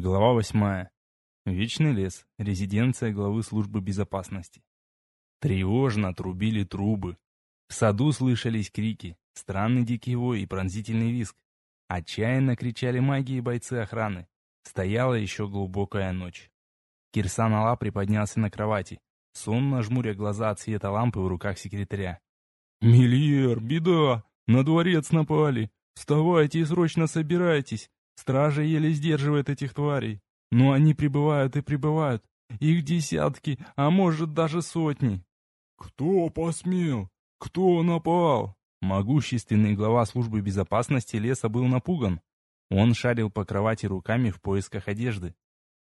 Глава восьмая. Вечный лес. Резиденция главы службы безопасности. Тревожно трубили трубы. В саду слышались крики, странный дикий вой и пронзительный визг. Отчаянно кричали маги и бойцы охраны. Стояла еще глубокая ночь. Кирсан Алла приподнялся на кровати, сонно жмуря глаза от света лампы в руках секретаря. «Мильер, беда! На дворец напали! Вставайте и срочно собирайтесь! Стража еле сдерживает этих тварей. Но они прибывают и прибывают. Их десятки, а может даже сотни. «Кто посмел? Кто напал?» Могущественный глава службы безопасности леса был напуган. Он шарил по кровати руками в поисках одежды.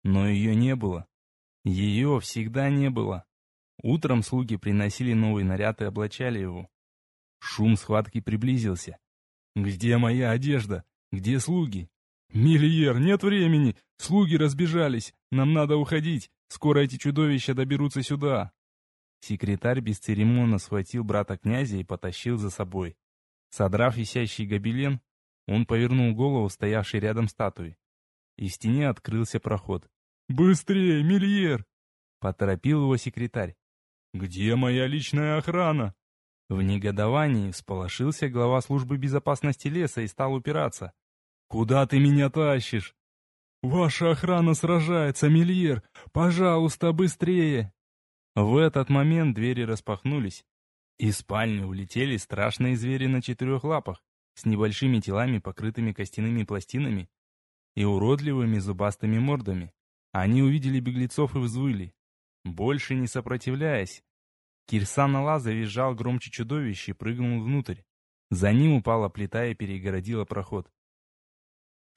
Но ее не было. Ее всегда не было. Утром слуги приносили новый наряд и облачали его. Шум схватки приблизился. «Где моя одежда? Где слуги? «Мильер, нет времени! Слуги разбежались! Нам надо уходить! Скоро эти чудовища доберутся сюда!» Секретарь бесцеремонно схватил брата князя и потащил за собой. Содрав висящий гобелен, он повернул голову стоявшей рядом статуи. И в стене открылся проход. «Быстрее, Мильер!» — поторопил его секретарь. «Где моя личная охрана?» В негодовании всполошился глава службы безопасности леса и стал упираться. «Куда ты меня тащишь?» «Ваша охрана сражается, Мильер! Пожалуйста, быстрее!» В этот момент двери распахнулись. Из спальни улетели страшные звери на четырех лапах, с небольшими телами, покрытыми костяными пластинами и уродливыми зубастыми мордами. Они увидели беглецов и взвыли. Больше не сопротивляясь, Кирсан Алла завизжал громче чудовищ и прыгнул внутрь. За ним упала плита и перегородила проход.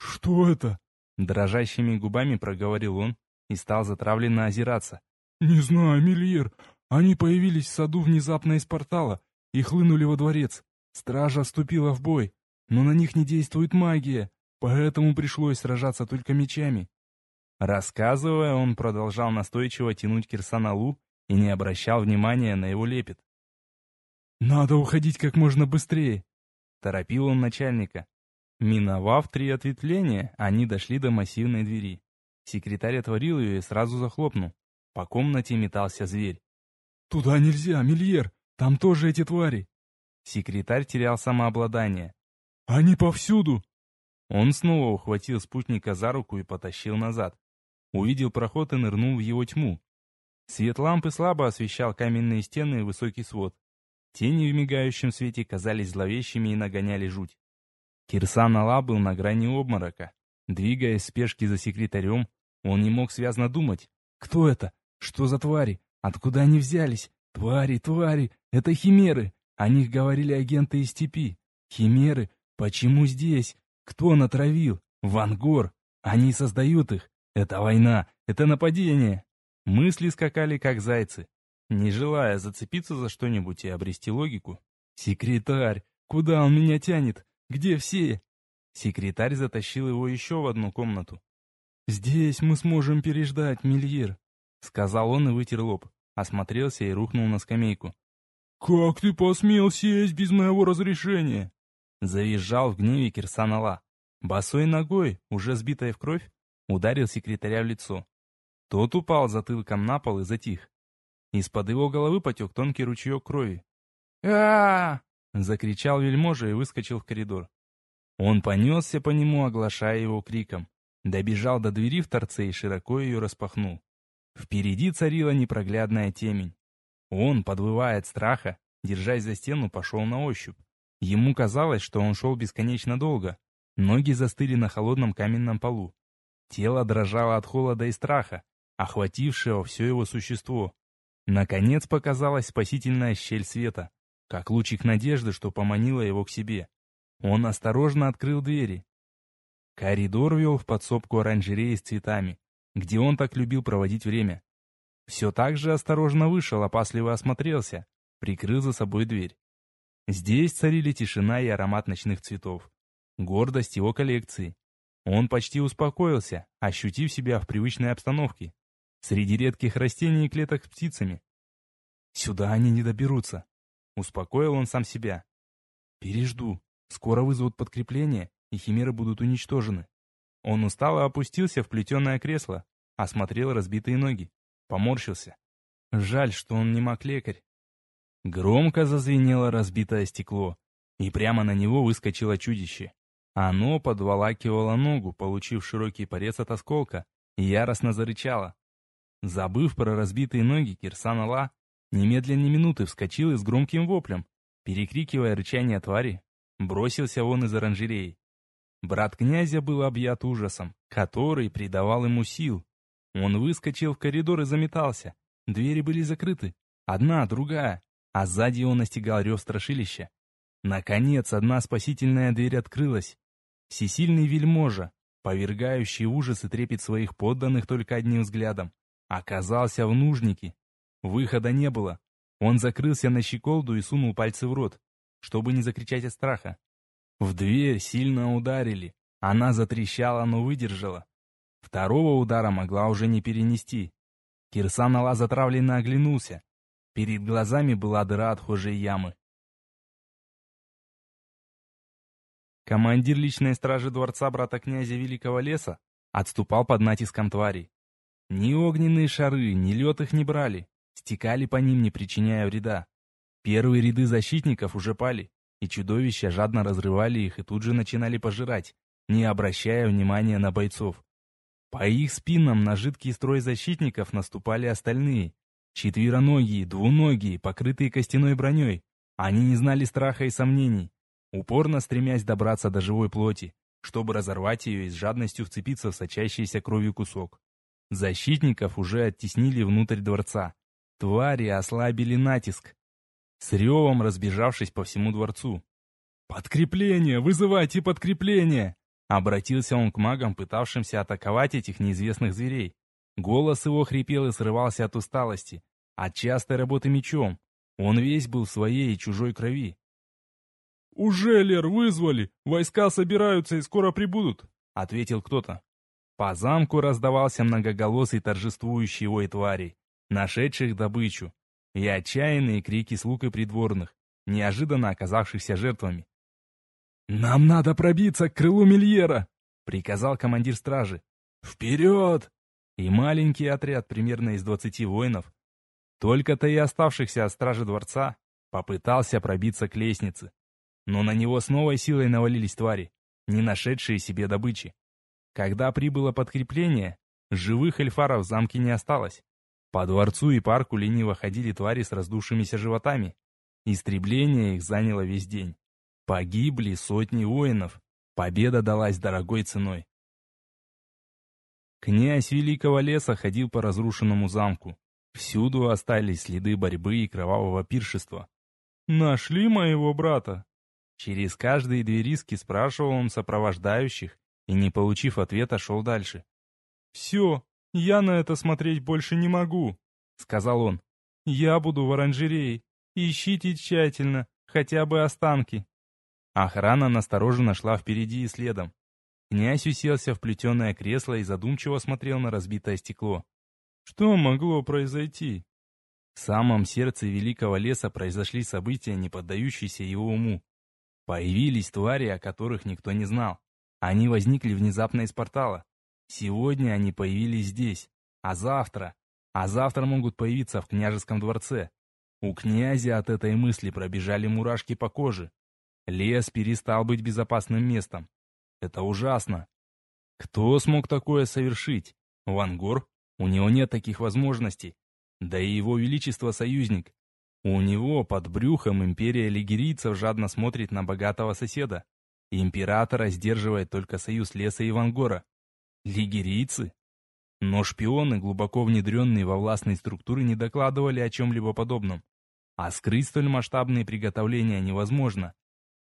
«Что это?» Дрожащими губами проговорил он и стал затравленно озираться. «Не знаю, Мильер. Они появились в саду внезапно из портала и хлынули во дворец. Стража вступила в бой, но на них не действует магия, поэтому пришлось сражаться только мечами». Рассказывая, он продолжал настойчиво тянуть Кирсаналу и не обращал внимания на его лепет. «Надо уходить как можно быстрее», — торопил он начальника. Миновав три ответвления, они дошли до массивной двери. Секретарь отворил ее и сразу захлопнул. По комнате метался зверь. «Туда нельзя, Мильер! Там тоже эти твари!» Секретарь терял самообладание. «Они повсюду!» Он снова ухватил спутника за руку и потащил назад. Увидел проход и нырнул в его тьму. Свет лампы слабо освещал каменные стены и высокий свод. Тени в мигающем свете казались зловещими и нагоняли жуть. Кирсан Алла был на грани обморока. Двигаясь в спешке за секретарем, он не мог связно думать. «Кто это? Что за твари? Откуда они взялись? Твари, твари! Это химеры! О них говорили агенты из степи. Химеры? Почему здесь? Кто натравил? Вангор! Они создают их! Это война! Это нападение!» Мысли скакали, как зайцы. Не желая зацепиться за что-нибудь и обрести логику. «Секретарь! Куда он меня тянет? Где все?» Секретарь затащил его еще в одну комнату. «Здесь мы сможем переждать, Мильер», — сказал он и вытер лоб, осмотрелся и рухнул на скамейку. «Как ты посмел сесть без моего разрешения?» Завизжал в гневе Кирсанала. Босой ногой, уже сбитая в кровь, ударил секретаря в лицо. Тот упал затылком на пол и затих. Из-под его головы потек тонкий ручеек крови. а Закричал вельможа и выскочил в коридор. Он понесся по нему, оглашая его криком. Добежал до двери в торце и широко ее распахнул. Впереди царила непроглядная темень. Он, подвывая от страха, держась за стену, пошел на ощупь. Ему казалось, что он шел бесконечно долго. Ноги застыли на холодном каменном полу. Тело дрожало от холода и страха, охватившего все его существо. Наконец показалась спасительная щель света как лучик надежды, что поманило его к себе. Он осторожно открыл двери. Коридор вел в подсобку оранжереи с цветами, где он так любил проводить время. Все так же осторожно вышел, опасливо осмотрелся, прикрыл за собой дверь. Здесь царили тишина и аромат ночных цветов. Гордость его коллекции. Он почти успокоился, ощутив себя в привычной обстановке. Среди редких растений и клеток с птицами. Сюда они не доберутся. Успокоил он сам себя. Пережду. Скоро вызовут подкрепление, и химеры будут уничтожены. Он устало опустился в плетеное кресло, осмотрел разбитые ноги, поморщился. Жаль, что он не маг-лекарь. Громко зазвенело разбитое стекло, и прямо на него выскочило чудище. Оно подволакивало ногу, получив широкий порез от осколка, и яростно зарычало. Забыв про разбитые ноги, Кирсан Алла немедленно минуты вскочил и с громким воплем, перекрикивая рычание твари, бросился вон из оранжереи. Брат князя был объят ужасом, который придавал ему сил. Он выскочил в коридор и заметался. Двери были закрыты. Одна, другая. А сзади он настигал рев страшилища. Наконец, одна спасительная дверь открылась. Всесильный вельможа, повергающий ужас и трепет своих подданных только одним взглядом, оказался в нужнике. Выхода не было. Он закрылся на щеколду и сунул пальцы в рот, чтобы не закричать от страха. В дверь сильно ударили. Она затрещала, но выдержала. Второго удара могла уже не перенести. Кирсан Алла затравленно оглянулся. Перед глазами была дыра отхожей ямы. Командир личной стражи дворца брата князя Великого Леса отступал под натиском тварей. Ни огненные шары, ни лед их не брали, стекали по ним, не причиняя вреда. Первые ряды защитников уже пали и чудовища жадно разрывали их и тут же начинали пожирать, не обращая внимания на бойцов. По их спинам на жидкий строй защитников наступали остальные. Четвероногие, двуногие, покрытые костяной броней. Они не знали страха и сомнений, упорно стремясь добраться до живой плоти, чтобы разорвать ее и с жадностью вцепиться в сочащийся кровью кусок. Защитников уже оттеснили внутрь дворца. Твари ослабили натиск, с ревом разбежавшись по всему дворцу. «Подкрепление! Вызывайте подкрепление!» Обратился он к магам, пытавшимся атаковать этих неизвестных зверей. Голос его хрипел и срывался от усталости, от частой работы мечом. Он весь был в своей и чужой крови. «Уже, Лер, вызвали! Войска собираются и скоро прибудут!» — ответил кто-то. По замку раздавался многоголосый торжествующий вой тварей, нашедших добычу и отчаянные крики слуг и придворных, неожиданно оказавшихся жертвами. «Нам надо пробиться к крылу Мильера!» — приказал командир стражи. «Вперед!» И маленький отряд, примерно из двадцати воинов, только-то и оставшихся от стражи дворца, попытался пробиться к лестнице. Но на него с новой силой навалились твари, не нашедшие себе добычи. Когда прибыло подкрепление, живых эльфаров в замке не осталось. По дворцу и парку лениво ходили твари с раздувшимися животами. Истребление их заняло весь день. Погибли сотни воинов. Победа далась дорогой ценой. Князь Великого Леса ходил по разрушенному замку. Всюду остались следы борьбы и кровавого пиршества. «Нашли моего брата?» Через каждые две риски спрашивал он сопровождающих и, не получив ответа, шел дальше. «Все, «Я на это смотреть больше не могу», — сказал он. «Я буду в оранжерее. Ищите тщательно, хотя бы останки». Охрана настороженно шла впереди и следом. Князь уселся в плетеное кресло и задумчиво смотрел на разбитое стекло. Что могло произойти? В самом сердце великого леса произошли события, не поддающиеся его уму. Появились твари, о которых никто не знал. Они возникли внезапно из портала. Сегодня они появились здесь, а завтра... А завтра могут появиться в княжеском дворце. У князя от этой мысли пробежали мурашки по коже. Лес перестал быть безопасным местом. Это ужасно. Кто смог такое совершить? Вангор? У него нет таких возможностей. Да и его величество союзник. У него под брюхом империя лигерийцев жадно смотрит на богатого соседа. Императора сдерживает только союз леса и Вангора. Лигерийцы? Но шпионы, глубоко внедренные во властные структуры, не докладывали о чем-либо подобном. А скрыть столь масштабные приготовления невозможно.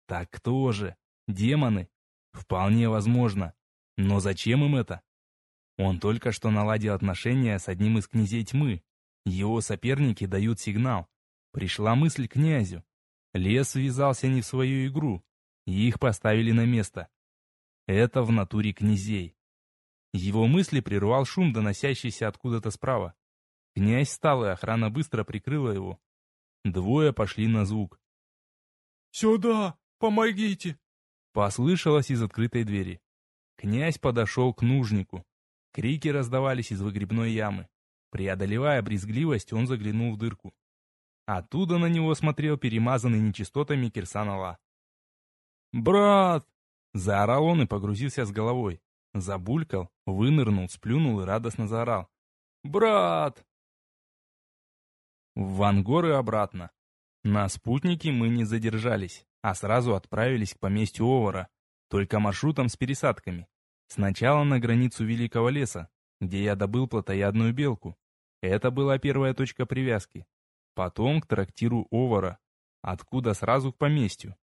Так кто же? Демоны? Вполне возможно. Но зачем им это? Он только что наладил отношения с одним из князей тьмы. Его соперники дают сигнал. Пришла мысль князю. Лес ввязался не в свою игру. И их поставили на место. Это в натуре князей. Его мысли прервал шум, доносящийся откуда-то справа. Князь встал, и охрана быстро прикрыла его. Двое пошли на звук. «Сюда! Помогите!» Послышалось из открытой двери. Князь подошел к нужнику. Крики раздавались из выгребной ямы. Преодолевая брезгливость, он заглянул в дырку. Оттуда на него смотрел перемазанный нечистотами Кирсанова. «Брат!» — заорал он и погрузился с головой. Забулькал, вынырнул, сплюнул и радостно заорал. «Брат!» В Вангор и обратно. На спутнике мы не задержались, а сразу отправились к поместью Овара, только маршрутом с пересадками. Сначала на границу Великого леса, где я добыл плотоядную белку. Это была первая точка привязки. Потом к трактиру Овара, откуда сразу к поместью.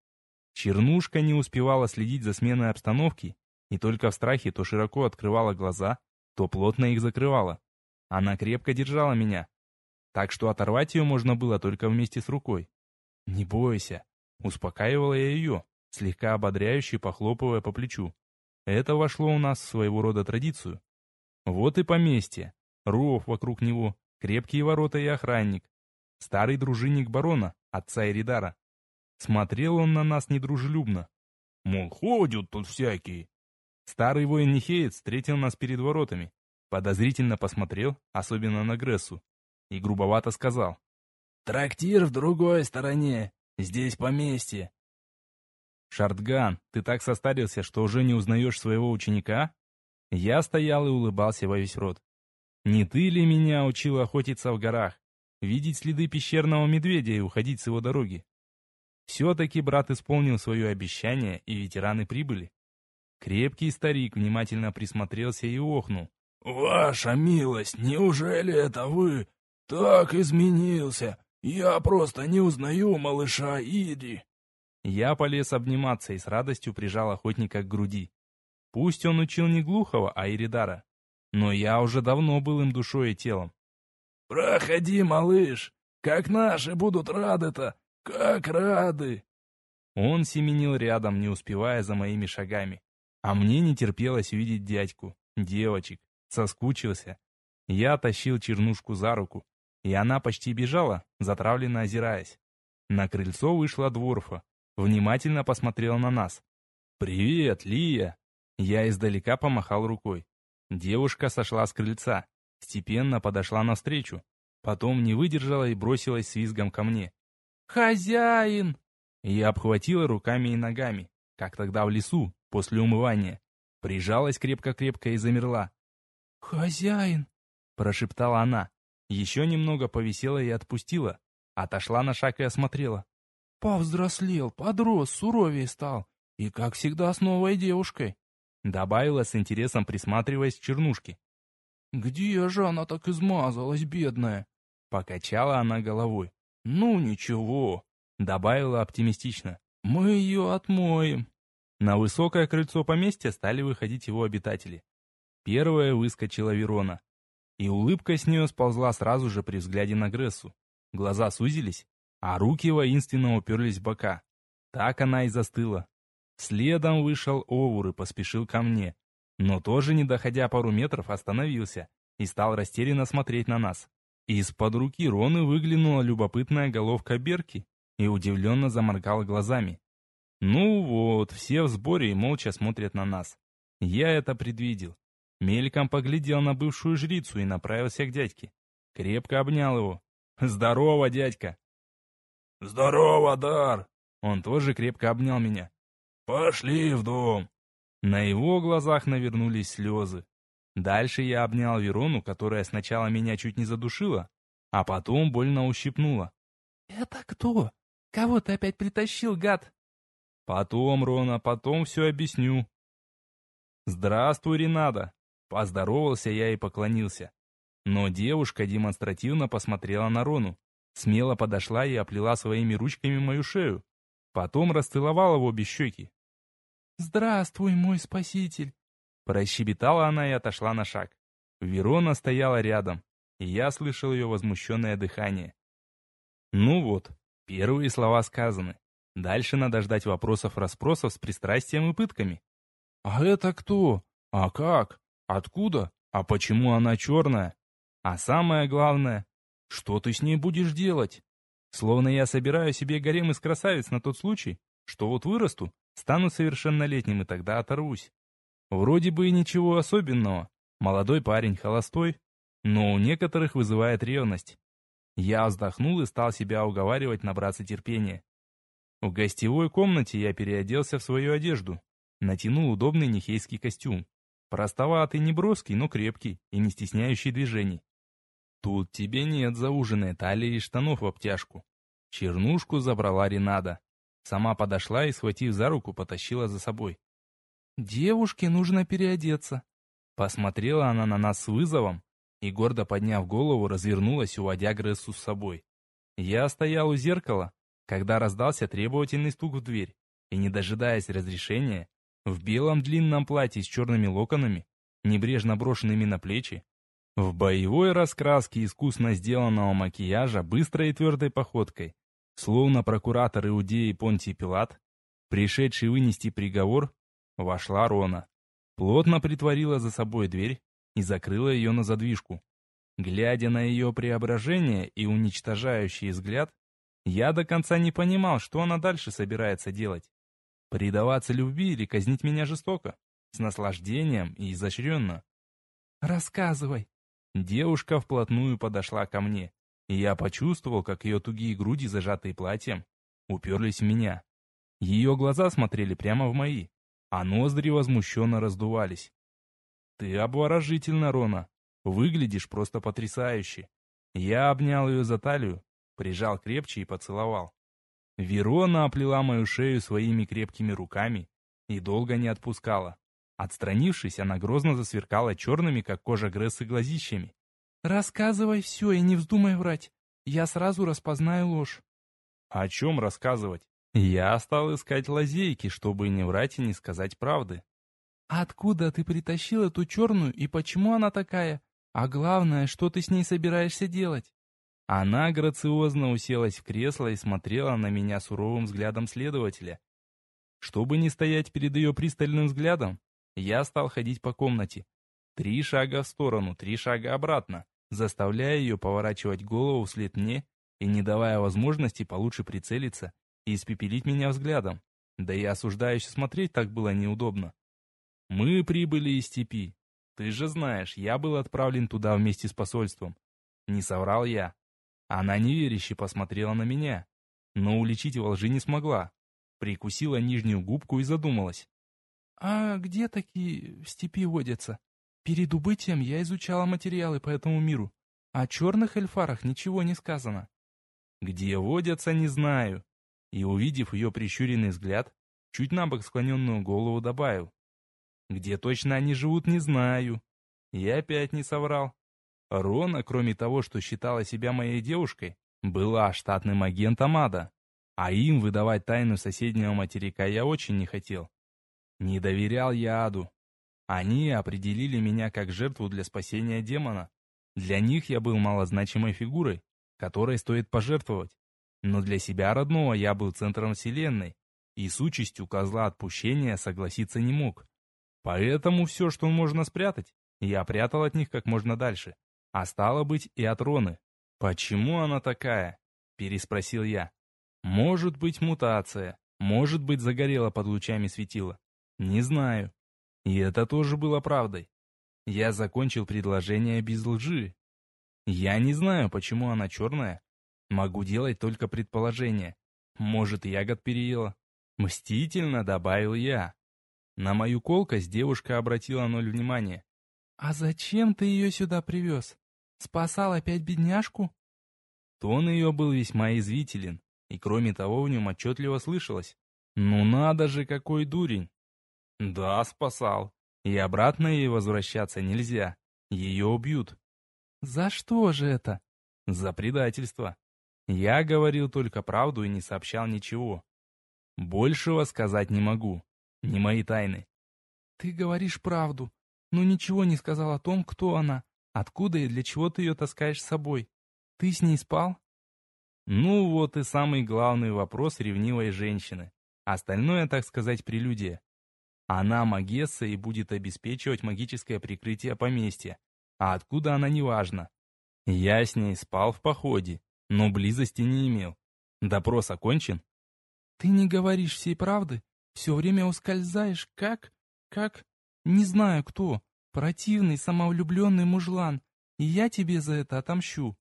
Чернушка не успевала следить за сменой обстановки и только в страхе то широко открывала глаза, то плотно их закрывала. Она крепко держала меня, так что оторвать ее можно было только вместе с рукой. «Не бойся», — успокаивала я ее, слегка ободряюще похлопывая по плечу. Это вошло у нас в своего рода традицию. Вот и поместье, ров вокруг него, крепкие ворота и охранник. Старый дружинник барона, отца Эридара. Смотрел он на нас недружелюбно. Мол, ходят тут всякие. Старый воин Нихеец встретил нас перед воротами. Подозрительно посмотрел, особенно на Грессу, и грубовато сказал. «Трактир в другой стороне. Здесь поместье. «Шартган, ты так состарился, что уже не узнаешь своего ученика?» Я стоял и улыбался во весь рот. «Не ты ли меня учил охотиться в горах, видеть следы пещерного медведя и уходить с его дороги?» Все-таки брат исполнил свое обещание, и ветераны прибыли. Крепкий старик внимательно присмотрелся и охнул. «Ваша милость, неужели это вы? Так изменился. Я просто не узнаю малыша Ири». Я полез обниматься и с радостью прижал охотника к груди. Пусть он учил не Глухого, а Иридара, но я уже давно был им душой и телом. «Проходи, малыш! Как наши будут рады-то! Как рады!» Он семенил рядом, не успевая за моими шагами. А мне не терпелось увидеть дядьку, девочек, соскучился. Я тащил чернушку за руку, и она почти бежала, затравленно озираясь. На крыльцо вышла дворфа, внимательно посмотрела на нас. «Привет, Лия!» Я издалека помахал рукой. Девушка сошла с крыльца, степенно подошла навстречу, потом не выдержала и бросилась с визгом ко мне. «Хозяин!» Я обхватила руками и ногами, как тогда в лесу, после умывания. Прижалась крепко-крепко и замерла. «Хозяин!» — прошептала она. Еще немного повисела и отпустила. Отошла на шаг и осмотрела. Повзрослел, подрос, суровее стал. И, как всегда, с новой девушкой. Добавила с интересом, присматриваясь к чернушке. «Где же она так измазалась, бедная?» Покачала она головой. «Ну, ничего», — добавила оптимистично. «Мы ее отмоем». На высокое крыльцо поместья стали выходить его обитатели. Первая выскочила Верона. И улыбка с нее сползла сразу же при взгляде на Грессу. Глаза сузились, а руки воинственно уперлись в бока. Так она и застыла. Следом вышел Овур и поспешил ко мне, но тоже, не доходя пару метров, остановился и стал растерянно смотреть на нас. Из-под руки Роны выглянула любопытная головка Берки и удивленно заморгала глазами. Ну вот, все в сборе и молча смотрят на нас. Я это предвидел. Мельком поглядел на бывшую жрицу и направился к дядьке. Крепко обнял его. «Здорово, дядька!» «Здорово, Дар!» Он тоже крепко обнял меня. «Пошли в дом!» На его глазах навернулись слезы. Дальше я обнял Верону, которая сначала меня чуть не задушила, а потом больно ущипнула. «Это кто? Кого ты опять притащил, гад?» «Потом, Рона, потом все объясню». «Здравствуй, Ренада!» Поздоровался я и поклонился. Но девушка демонстративно посмотрела на Рону. Смело подошла и оплела своими ручками мою шею. Потом расцеловала в обе щеки. «Здравствуй, мой спаситель!» Прощебетала она и отошла на шаг. Верона стояла рядом, и я слышал ее возмущенное дыхание. Ну вот, первые слова сказаны. Дальше надо ждать вопросов-расспросов с пристрастием и пытками. «А это кто? А как? Откуда? А почему она черная? А самое главное, что ты с ней будешь делать? Словно я собираю себе гарем из красавиц на тот случай, что вот вырасту, стану совершеннолетним и тогда оторвусь. Вроде бы и ничего особенного. Молодой парень, холостой, но у некоторых вызывает ревность. Я вздохнул и стал себя уговаривать набраться терпения. В гостевой комнате я переоделся в свою одежду, натянул удобный нехейский костюм. Простоватый, неброский, но крепкий и не стесняющий движений. Тут тебе нет зауженной талии и штанов в обтяжку. Чернушку забрала Ренада. Сама подошла и, схватив за руку, потащила за собой. «Девушке нужно переодеться». Посмотрела она на нас с вызовом и, гордо подняв голову, развернулась, уводя Грессу с собой. Я стоял у зеркала, когда раздался требовательный стук в дверь, и, не дожидаясь разрешения, в белом длинном платье с черными локонами, небрежно брошенными на плечи, в боевой раскраске искусно сделанного макияжа быстрой и твердой походкой, словно прокуратор Иудеи Понтий Пилат, пришедший вынести приговор, вошла Рона. Плотно притворила за собой дверь и закрыла ее на задвижку. Глядя на ее преображение и уничтожающий взгляд, я до конца не понимал, что она дальше собирается делать. Предаваться любви или казнить меня жестоко, с наслаждением и изощренно. «Рассказывай!» Девушка вплотную подошла ко мне, и я почувствовал, как ее тугие груди, зажатые платьем, уперлись в меня. Ее глаза смотрели прямо в мои, а ноздри возмущенно раздувались. «Ты обворожительна, Рона. Выглядишь просто потрясающе». Я обнял ее за талию, прижал крепче и поцеловал. Верона оплела мою шею своими крепкими руками и долго не отпускала. Отстранившись, она грозно засверкала черными, как кожа Грессы, глазищами. «Рассказывай все и не вздумай врать. Я сразу распознаю ложь». «О чем рассказывать?» Я стал искать лазейки, чтобы не врать и не сказать правды. «Откуда ты притащил эту черную и почему она такая? А главное, что ты с ней собираешься делать?» Она грациозно уселась в кресло и смотрела на меня суровым взглядом следователя. Чтобы не стоять перед ее пристальным взглядом, я стал ходить по комнате. Три шага в сторону, три шага обратно, заставляя ее поворачивать голову вслед мне и не давая возможности получше прицелиться и испепелить меня взглядом. Да и осуждающе смотреть так было неудобно. Мы прибыли из степи. Ты же знаешь, я был отправлен туда вместе с посольством. Не соврал я. Она неверяще посмотрела на меня, но уличить во лжи не смогла. Прикусила нижнюю губку и задумалась. «А где такие в степи водятся? Перед убытием я изучала материалы по этому миру. О черных эльфарах ничего не сказано». «Где водятся, не знаю». И, увидев ее прищуренный взгляд, чуть набок склоненную голову добавил. «Где точно они живут, не знаю». И опять не соврал. Рона, кроме того, что считала себя моей девушкой, была штатным агентом ада. А им выдавать тайну соседнего материка я очень не хотел. Не доверял я аду. Они определили меня как жертву для спасения демона. Для них я был малозначимой фигурой, которой стоит пожертвовать. Но для себя родного я был центром вселенной, и с участью козла отпущения согласиться не мог. Поэтому все, что можно спрятать, я прятал от них как можно дальше. А стало быть и от Роны. «Почему она такая?» – переспросил я. «Может быть мутация, может быть загорела под лучами светила. Не знаю. И это тоже было правдой. Я закончил предложение без лжи. Я не знаю, почему она черная. Могу делать только предположение. Может, ягод переела. Мстительно добавил я. На мою колкость девушка обратила ноль внимания. «А зачем ты ее сюда привез?» Спасал опять бедняжку?» Тон ее был весьма извителен, и кроме того в нем отчетливо слышалось. «Ну надо же, какой дурень!» «Да, спасал. И обратно ей возвращаться нельзя. Ее убьют». «За что же это?» «За предательство. Я говорил только правду и не сообщал ничего. Большего сказать не могу. Не мои тайны». «Ты говоришь правду, но ничего не сказал о том, кто она, Откуда и для чего ты ее таскаешь с собой? Ты с ней спал? Ну вот и самый главный вопрос ревнивой женщины. Остальное, так сказать, прелюдия. Она магесса и будет обеспечивать магическое прикрытие поместья. А откуда она, неважно. Я с ней спал в походе, но близости не имел. Допрос окончен? Ты не говоришь всей правды? Все время ускользаешь, как? Как? Не знаю кто. Противный, самовлюбленный мужлан. И я тебе за это отомщу.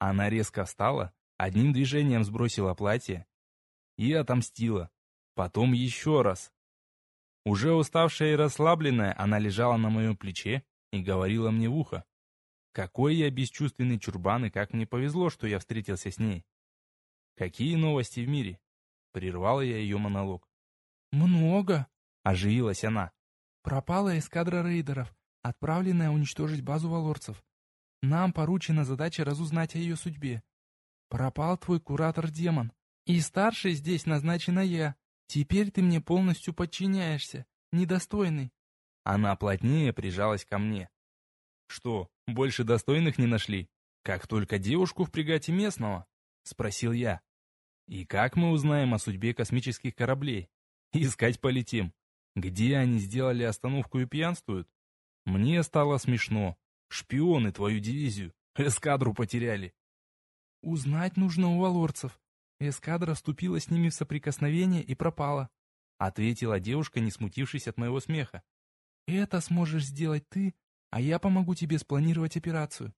Она резко встала, одним движением сбросила платье и отомстила. Потом еще раз. Уже уставшая и расслабленная, она лежала на моем плече и говорила мне в ухо. Какой я бесчувственный чурбан, и как мне повезло, что я встретился с ней. Какие новости в мире? Прервала я ее монолог. Много, оживилась она. Пропала эскадра рейдеров, отправленная уничтожить базу валорцев. Нам поручена задача разузнать о ее судьбе. Пропал твой куратор-демон. И старший здесь назначена я. Теперь ты мне полностью подчиняешься. Недостойный. Она плотнее прижалась ко мне. Что, больше достойных не нашли? Как только девушку в пригате местного? Спросил я. И как мы узнаем о судьбе космических кораблей? Искать полетим. Где они сделали остановку и пьянствуют? Мне стало смешно. Шпионы твою дивизию. Эскадру потеряли. Узнать нужно у валорцев. Эскадра вступила с ними в соприкосновение и пропала. Ответила девушка, не смутившись от моего смеха. Это сможешь сделать ты, а я помогу тебе спланировать операцию.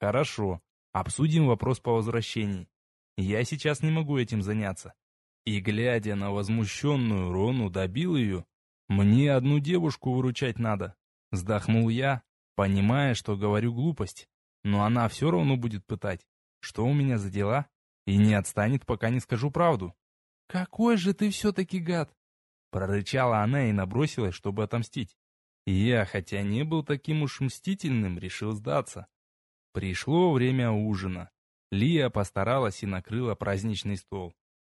Хорошо. Обсудим вопрос по возвращении. Я сейчас не могу этим заняться. И, глядя на возмущенную Рону, добил ее. Мне одну девушку выручать надо. Вздохнул я, понимая, что говорю глупость. Но она все равно будет пытать, что у меня за дела, и не отстанет, пока не скажу правду. «Какой же ты все-таки гад!» Прорычала она и набросилась, чтобы отомстить. И я, хотя не был таким уж мстительным, решил сдаться. Пришло время ужина. Лия постаралась и накрыла праздничный стол.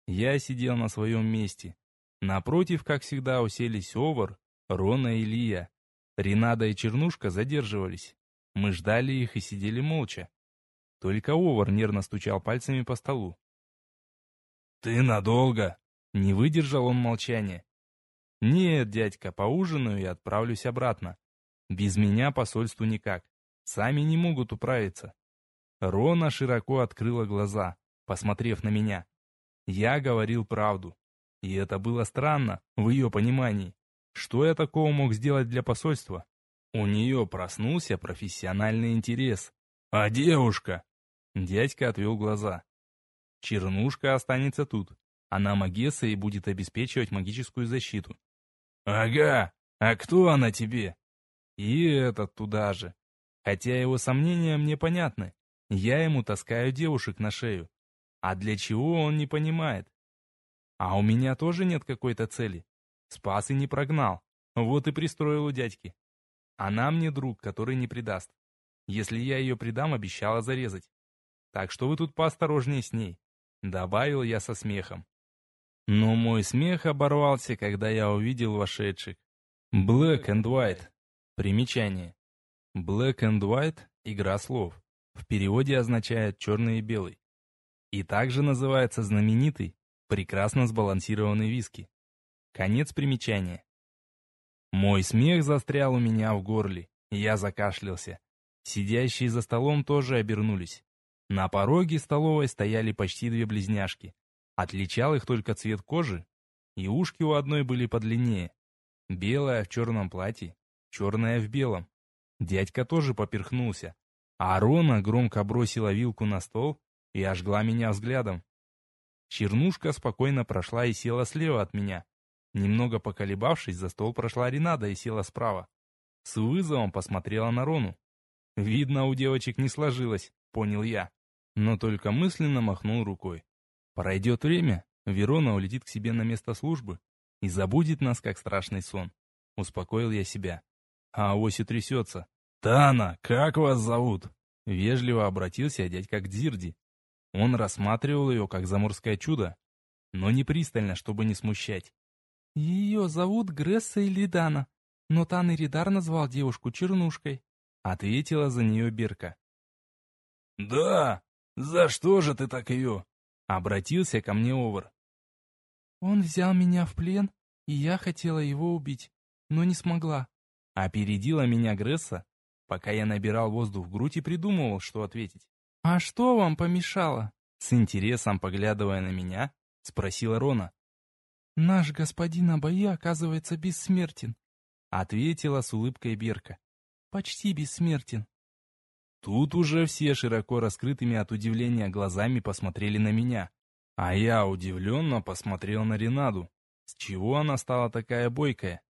Я сидел на своем месте. Напротив, как всегда, уселись Овар, Рона и Лия. Ренада и Чернушка задерживались. Мы ждали их и сидели молча. Только Овар нервно стучал пальцами по столу. «Ты надолго?» Не выдержал он молчания. «Нет, дядька, поужинаю и отправлюсь обратно. Без меня посольству никак. Сами не могут управиться». Рона широко открыла глаза, посмотрев на меня. Я говорил правду. И это было странно, в ее понимании. Что я такого мог сделать для посольства? У нее проснулся профессиональный интерес. А девушка? Дядька отвел глаза. Чернушка останется тут. Она магесса и будет обеспечивать магическую защиту. Ага, а кто она тебе? И этот туда же. Хотя его сомнения мне понятны. Я ему таскаю девушек на шею. А для чего он не понимает? А у меня тоже нет какой-то цели. Спас и не прогнал. Вот и пристроил у дядьки. Она мне друг, который не предаст. Если я ее предам, обещала зарезать. Так что вы тут поосторожнее с ней. Добавил я со смехом. Но мой смех оборвался, когда я увидел вошедших. Black and White. Примечание. Black and White – игра слов. В переводе означает черный и белый. И также называется знаменитый, прекрасно сбалансированный виски. Конец примечания. Мой смех застрял у меня в горле, я закашлялся. Сидящие за столом тоже обернулись. На пороге столовой стояли почти две близняшки. Отличал их только цвет кожи, и ушки у одной были подлиннее. Белая в черном платье, черная в белом. Дядька тоже поперхнулся, а Рона громко бросила вилку на стол и ожгла меня взглядом. Чернушка спокойно прошла и села слева от меня. Немного поколебавшись, за стол прошла Ренада и села справа. С вызовом посмотрела на Рону. Видно, у девочек не сложилось, понял я. Но только мысленно махнул рукой. Пройдет время, Верона улетит к себе на место службы и забудет нас, как страшный сон. Успокоил я себя. А ось трясется. «Тана, как вас зовут?» Вежливо обратился дядька к Дзирди. Он рассматривал ее как заморское чудо, но не пристально, чтобы не смущать. «Ее зовут Гресса Илидана, но Тан Иридар назвал девушку Чернушкой», — ответила за нее Берка. «Да, за что же ты так ее?» — обратился ко мне Овар. «Он взял меня в плен, и я хотела его убить, но не смогла». Опередила меня Гресса, пока я набирал воздух в грудь и придумывал, что ответить. «А что вам помешало?» С интересом поглядывая на меня, спросила Рона. «Наш господин Абаи оказывается бессмертен», Ответила с улыбкой Берка. Почти бессмертен. Тут уже все широко раскрытыми от удивления глазами посмотрели на меня. А я удивленно посмотрел на Ренаду. С чего она стала такая бойкая?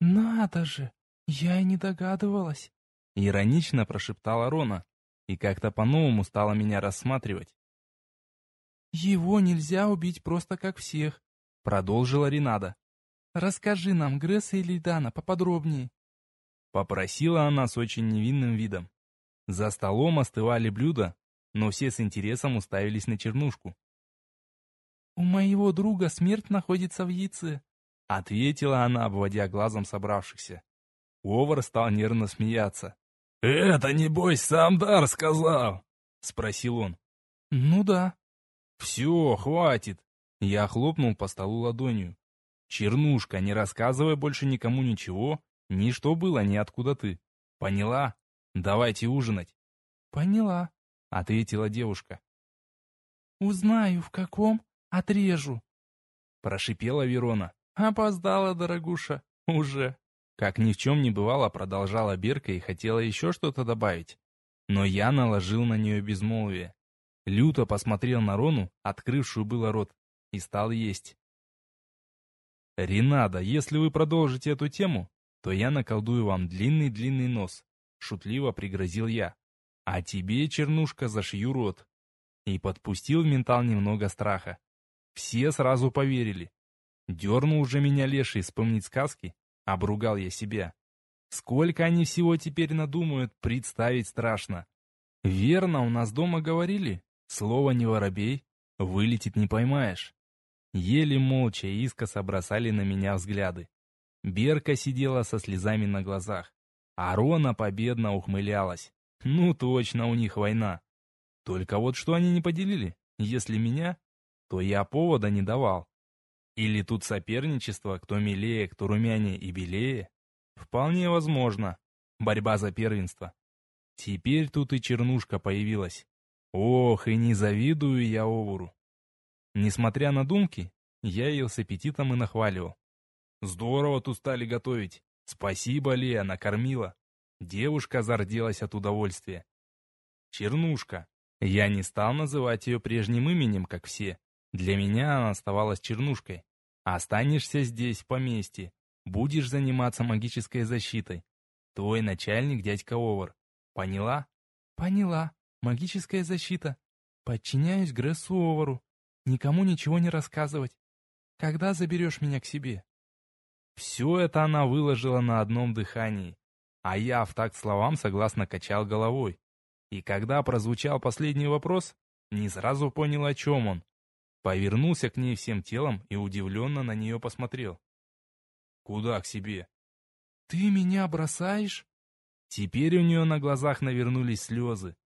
«Надо же! Я и не догадывалась!» Иронично прошептала Рона и как-то по-новому стала меня рассматривать. «Его нельзя убить просто как всех», — продолжила Ренада. «Расскажи нам, Гресса или Дана, поподробнее». Попросила она с очень невинным видом. За столом остывали блюда, но все с интересом уставились на чернушку. «У моего друга смерть находится в яйце», — ответила она, обводя глазом собравшихся. Овар стал нервно смеяться. «Это, небось, сам Дар сказал?» — спросил он. «Ну да». «Все, хватит!» Я хлопнул по столу ладонью. «Чернушка, не рассказывай больше никому ничего, ни что было, ни откуда ты. Поняла? Давайте ужинать». «Поняла», — ответила девушка. «Узнаю, в каком, отрежу», — прошипела Верона. «Опоздала, дорогуша, уже». Как ни в чем не бывало, продолжала Берка и хотела еще что-то добавить. Но я наложил на нее безмолвие. Люто посмотрел на Рону, открывшую было рот, и стал есть. «Ренада, если вы продолжите эту тему, то я наколдую вам длинный-длинный нос», — шутливо пригрозил я. «А тебе, чернушка, зашью рот». И подпустил в ментал немного страха. Все сразу поверили. Дернул уже меня леший вспомнить сказки, Обругал я себя. Сколько они всего теперь надумают, представить страшно. Верно, у нас дома говорили, слово не воробей, вылетит не поймаешь. Еле молча искоса бросали на меня взгляды. Берка сидела со слезами на глазах, а Рона победно ухмылялась. Ну точно, у них война. Только вот что они не поделили? Если меня, то я повода не давал. Или тут соперничество, кто милее, кто румянее и белее? Вполне возможно. Борьба за первенство. Теперь тут и чернушка появилась. Ох, и не завидую я Овуру. Несмотря на думки, я ел с аппетитом и нахваливал. Здорово тут стали готовить. Спасибо, Лея, накормила. Девушка зарделась от удовольствия. Чернушка. Я не стал называть ее прежним именем, как все. Для меня она оставалась чернушкой. Останешься здесь, в поместье. Будешь заниматься магической защитой. Твой начальник дядька Овар. Поняла? Поняла. Магическая защита. Подчиняюсь Грессу Овару. Никому ничего не рассказывать. Когда заберешь меня к себе? Все это она выложила на одном дыхании. А я в такт словам согласно качал головой. И когда прозвучал последний вопрос, не сразу понял, о чем он. Повернулся к ней всем телом и удивленно на нее посмотрел. «Куда к себе?» «Ты меня бросаешь?» Теперь у нее на глазах навернулись слезы.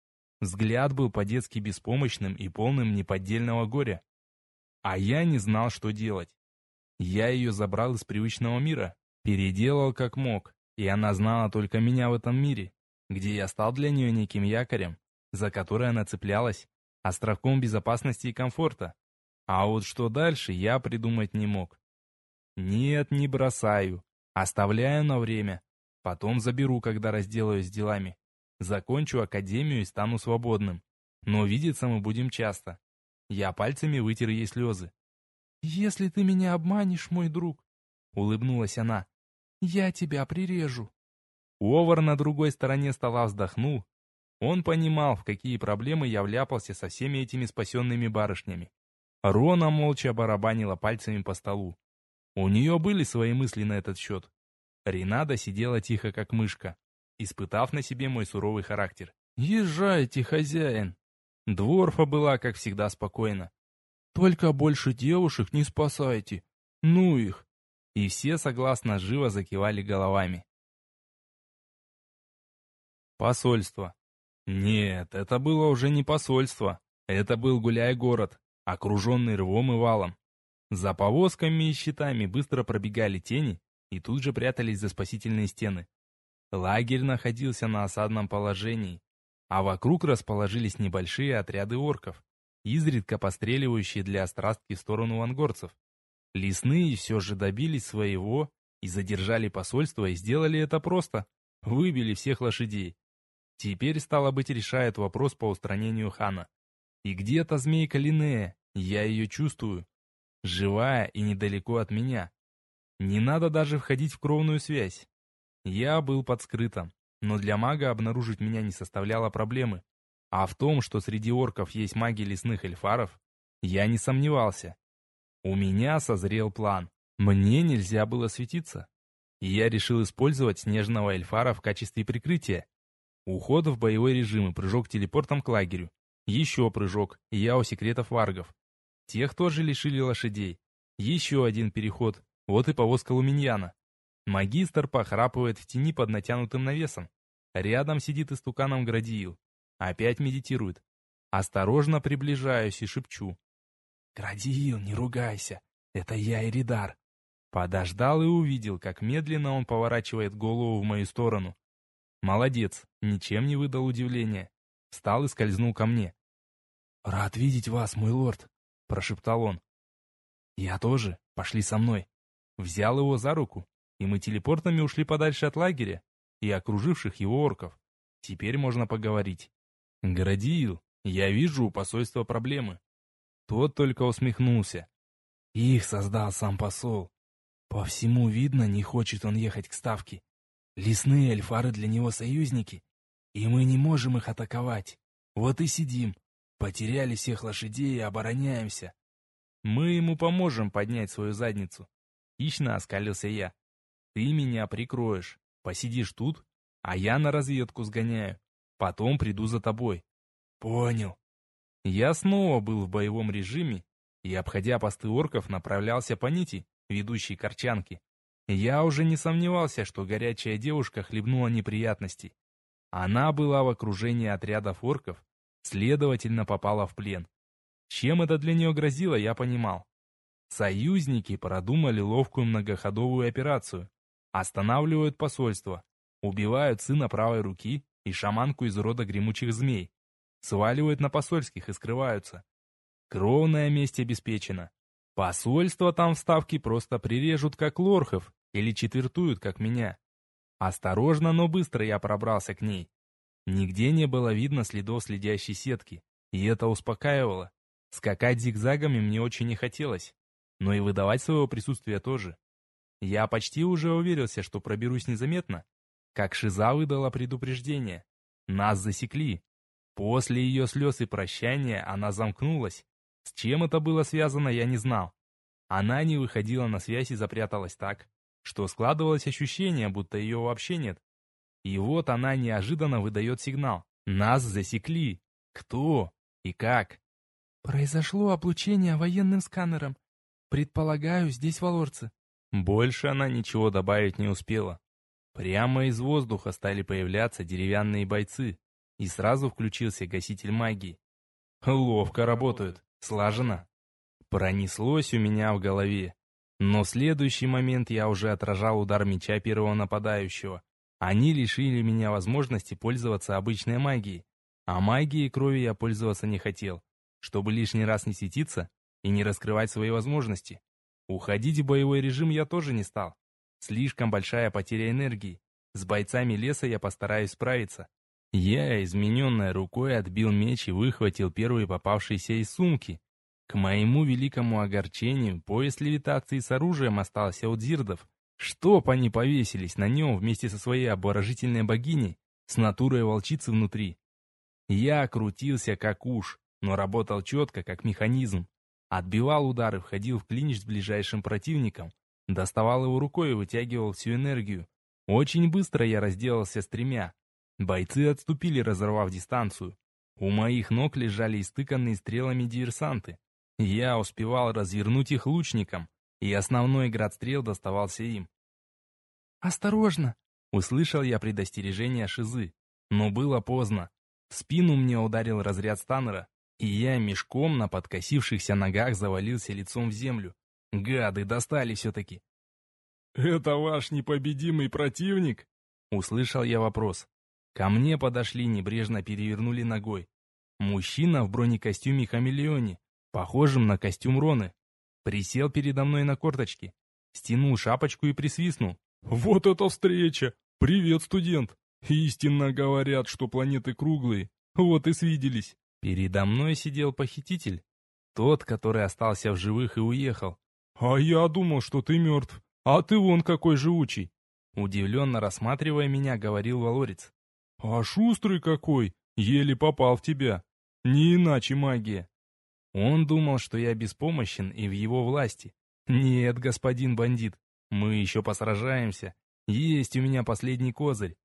Взгляд был по-детски беспомощным и полным неподдельного горя. А я не знал, что делать. Я ее забрал из привычного мира, переделал как мог, и она знала только меня в этом мире, где я стал для нее неким якорем, за который она цеплялась, островком безопасности и комфорта. А вот что дальше, я придумать не мог. Нет, не бросаю. Оставляю на время. Потом заберу, когда разделаюсь с делами. Закончу академию и стану свободным. Но видеться мы будем часто. Я пальцами вытер ей слезы. «Если ты меня обманешь, мой друг», — улыбнулась она, — «я тебя прирежу». Овар на другой стороне стола вздохнул. Он понимал, в какие проблемы я вляпался со всеми этими спасенными барышнями. Рона молча барабанила пальцами по столу. У нее были свои мысли на этот счет. Ренада сидела тихо, как мышка, испытав на себе мой суровый характер. «Езжайте, хозяин!» Дворфа была, как всегда, спокойна. «Только больше девушек не спасайте! Ну их!» И все согласно живо закивали головами. Посольство. Нет, это было уже не посольство. Это был гуляй-город окруженный рвом и валом. За повозками и щитами быстро пробегали тени и тут же прятались за спасительные стены. Лагерь находился на осадном положении, а вокруг расположились небольшие отряды орков, изредка постреливающие для острастки в сторону вангорцев. Лесные все же добились своего И задержали посольство и сделали это просто. Выбили всех лошадей. Теперь, стало быть, решает вопрос по устранению хана. И где-то змейка Линнея, я ее чувствую. Живая и недалеко от меня. Не надо даже входить в кровную связь. Я был под скрытым, но для мага обнаружить меня не составляло проблемы. А в том, что среди орков есть маги лесных эльфаров, я не сомневался. У меня созрел план. Мне нельзя было светиться. И я решил использовать снежного эльфара в качестве прикрытия. Уход в боевой режим и прыжок телепортом к лагерю. Еще прыжок, и я у секретов варгов. Тех тоже лишили лошадей. Еще один переход, вот и повозка Луминьяна. Магистр похрапывает в тени под натянутым навесом. Рядом сидит истуканом Градиил. Опять медитирует. Осторожно приближаюсь и шепчу. «Градиил, не ругайся, это я, Эридар». Подождал и увидел, как медленно он поворачивает голову в мою сторону. Молодец, ничем не выдал удивления. Встал и скользнул ко мне. «Рад видеть вас, мой лорд», — прошептал он. «Я тоже. Пошли со мной». Взял его за руку, и мы телепортами ушли подальше от лагеря и окруживших его орков. Теперь можно поговорить. «Градиил, я вижу у посольства проблемы». Тот только усмехнулся. Их создал сам посол. По всему видно, не хочет он ехать к ставке. Лесные эльфары для него союзники, и мы не можем их атаковать. Вот и сидим. Потеряли всех лошадей и обороняемся. Мы ему поможем поднять свою задницу. Хищно оскалился я. Ты меня прикроешь. Посидишь тут, а я на разведку сгоняю. Потом приду за тобой. Понял. Я снова был в боевом режиме и, обходя посты орков, направлялся по нити, ведущей к Арчанке. Я уже не сомневался, что горячая девушка хлебнула неприятностей. Она была в окружении отрядов орков, следовательно, попала в плен. Чем это для нее грозило, я понимал. Союзники продумали ловкую многоходовую операцию. Останавливают посольство, убивают сына правой руки и шаманку из рода гремучих змей. Сваливают на посольских и скрываются. Кровная месть обеспечена. Посольство там в Ставке просто прирежут, как лорхов, или четвертуют, как меня. Осторожно, но быстро я пробрался к ней. Нигде не было видно следов следящей сетки, и это успокаивало. Скакать зигзагами мне очень не хотелось, но и выдавать своего присутствия тоже. Я почти уже уверился, что проберусь незаметно, как Шиза выдала предупреждение. Нас засекли. После ее слез и прощания она замкнулась, с чем это было связано, я не знал. Она не выходила на связь и запряталась так, что складывалось ощущение, будто ее вообще нет. И вот она неожиданно выдает сигнал. Нас засекли. Кто и как? Произошло облучение военным сканером. Предполагаю, здесь валорцы. Больше она ничего добавить не успела. Прямо из воздуха стали появляться деревянные бойцы, и сразу включился гаситель магии. Ловко работают. Слажено. Пронеслось у меня в голове. Но в следующий момент я уже отражал удар меча первого нападающего. Они лишили меня возможности пользоваться обычной магией. А магией крови я пользоваться не хотел, чтобы лишний раз не светиться и не раскрывать свои возможности. Уходить в боевой режим я тоже не стал. Слишком большая потеря энергии. С бойцами леса я постараюсь справиться. Я, измененной рукой, отбил меч и выхватил первый попавшийся из сумки. К моему великому огорчению, пояс левитации с оружием остался у дзирдов. Чтоб они повесились на нем вместе со своей обворожительной богиней, с натурой волчицы внутри. Я крутился как уж, но работал четко, как механизм. Отбивал удары, входил в клинч с ближайшим противником, доставал его рукой и вытягивал всю энергию. Очень быстро я разделался с тремя, Бойцы отступили, разорвав дистанцию. У моих ног лежали истыканные стрелами диверсанты. Я успевал развернуть их лучником, и основной градстрел доставался им. «Осторожно!» — услышал я предостережение Шизы. Но было поздно. В спину мне ударил разряд станнера, и я мешком на подкосившихся ногах завалился лицом в землю. Гады достали все-таки. «Это ваш непобедимый противник?» — услышал я вопрос. Ко мне подошли, небрежно перевернули ногой. Мужчина в бронекостюме хамелеоне, похожем на костюм Роны. Присел передо мной на корточки. стянул шапочку и присвистнул. «Вот это встреча! Привет, студент! Истинно говорят, что планеты круглые. Вот и свиделись!» Передо мной сидел похититель. Тот, который остался в живых и уехал. «А я думал, что ты мертв. А ты вон какой живучий!» Удивленно рассматривая меня, говорил Валорец. «А шустрый какой! Еле попал в тебя! Не иначе магия!» Он думал, что я беспомощен и в его власти. Нет, господин бандит, мы еще посражаемся. Есть у меня последний козырь.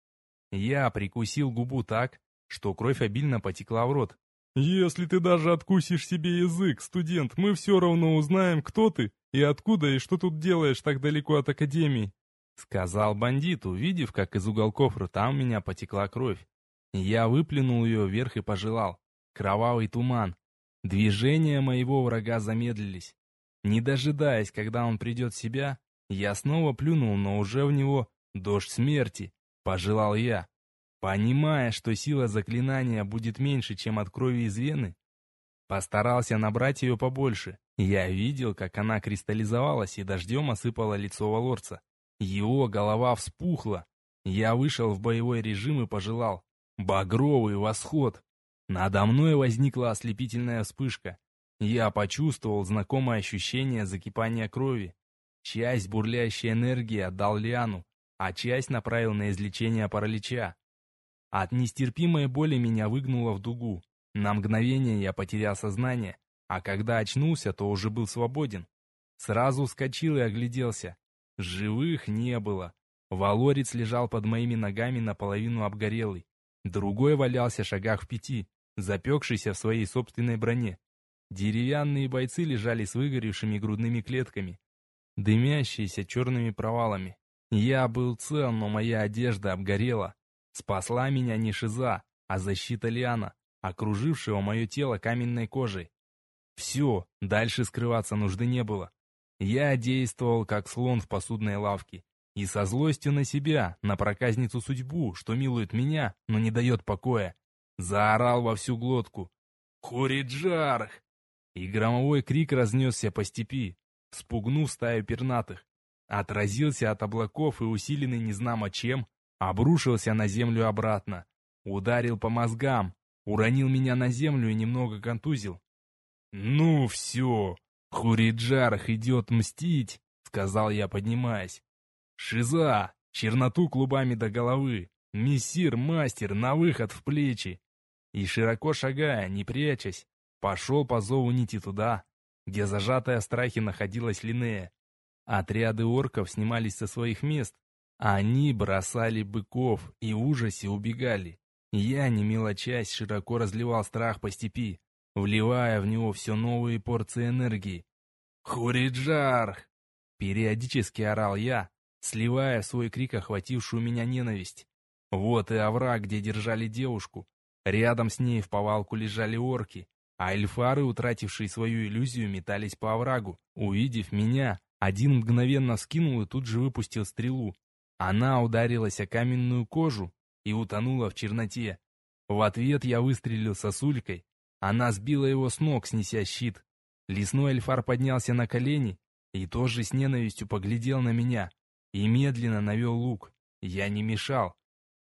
Я прикусил губу так, что кровь обильно потекла в рот. «Если ты даже откусишь себе язык, студент, мы все равно узнаем, кто ты и откуда и что тут делаешь так далеко от Академии», сказал бандит, увидев, как из уголков рта у меня потекла кровь. Я выплюнул ее вверх и пожелал. Кровавый туман. Движения моего врага замедлились. Не дожидаясь, когда он придет в себя, я снова плюнул, но уже в него дождь смерти, пожелал я. Понимая, что сила заклинания будет меньше, чем от крови из вены, постарался набрать ее побольше. Я видел, как она кристаллизовалась и дождем осыпала лицо Валорца. Его голова вспухла. Я вышел в боевой режим и пожелал. Багровый восход. Надо мной возникла ослепительная вспышка. Я почувствовал знакомое ощущение закипания крови. Часть бурлящей энергии отдал Лиану, а часть направил на излечение паралича. От нестерпимой боли меня выгнуло в дугу. На мгновение я потерял сознание, а когда очнулся, то уже был свободен. Сразу вскочил и огляделся. Живых не было. Валорец лежал под моими ногами наполовину обгорелый. Другой валялся в шагах в пяти запекшийся в своей собственной броне. Деревянные бойцы лежали с выгоревшими грудными клетками, дымящиеся черными провалами. Я был цел, но моя одежда обгорела. Спасла меня не шиза, а защита Лиана, окружившего мое тело каменной кожей. Все, дальше скрываться нужды не было. Я действовал как слон в посудной лавке. И со злостью на себя, на проказницу судьбу, что милует меня, но не дает покоя, Заорал во всю глотку. «Хуриджарх!» И громовой крик разнесся по степи, спугнув стаю пернатых. Отразился от облаков и, усиленный незнамо чем, обрушился на землю обратно. Ударил по мозгам, уронил меня на землю и немного контузил. «Ну все, Хуриджарх идет мстить!» — сказал я, поднимаясь. «Шиза! Черноту клубами до головы! Мессир, мастер, на выход в плечи!» и, широко шагая, не прячась, пошел по зову нити туда, где зажатая в страхе находилась Линея. Отряды орков снимались со своих мест, они бросали быков и в ужасе убегали. Я, не мелочась, широко разливал страх по степи, вливая в него все новые порции энергии. «Хуриджарх!» Периодически орал я, сливая свой крик охватившую меня ненависть. Вот и овраг, где держали девушку, Рядом с ней в повалку лежали орки, а эльфары, утратившие свою иллюзию, метались по оврагу. Увидев меня, один мгновенно вскинул и тут же выпустил стрелу. Она ударилась о каменную кожу и утонула в черноте. В ответ я выстрелил сосулькой. Она сбила его с ног, снеся щит. Лесной эльфар поднялся на колени и тоже с ненавистью поглядел на меня и медленно навел лук. Я не мешал,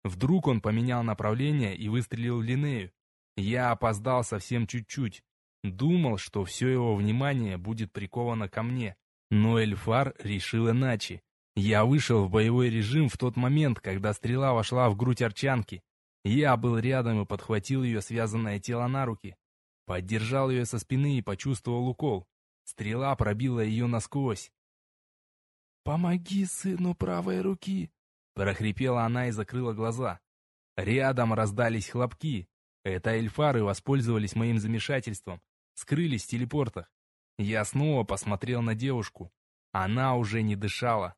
Вдруг он поменял направление и выстрелил в Линею. Я опоздал совсем чуть-чуть. Думал, что все его внимание будет приковано ко мне. Но Эльфар решил иначе. Я вышел в боевой режим в тот момент, когда стрела вошла в грудь арчанки. Я был рядом и подхватил ее связанное тело на руки. Поддержал ее со спины и почувствовал укол. Стрела пробила ее насквозь. «Помоги сыну правой руки!» Прохрипела она и закрыла глаза. Рядом раздались хлопки. Это эльфары воспользовались моим замешательством. Скрылись в телепортах. Я снова посмотрел на девушку. Она уже не дышала.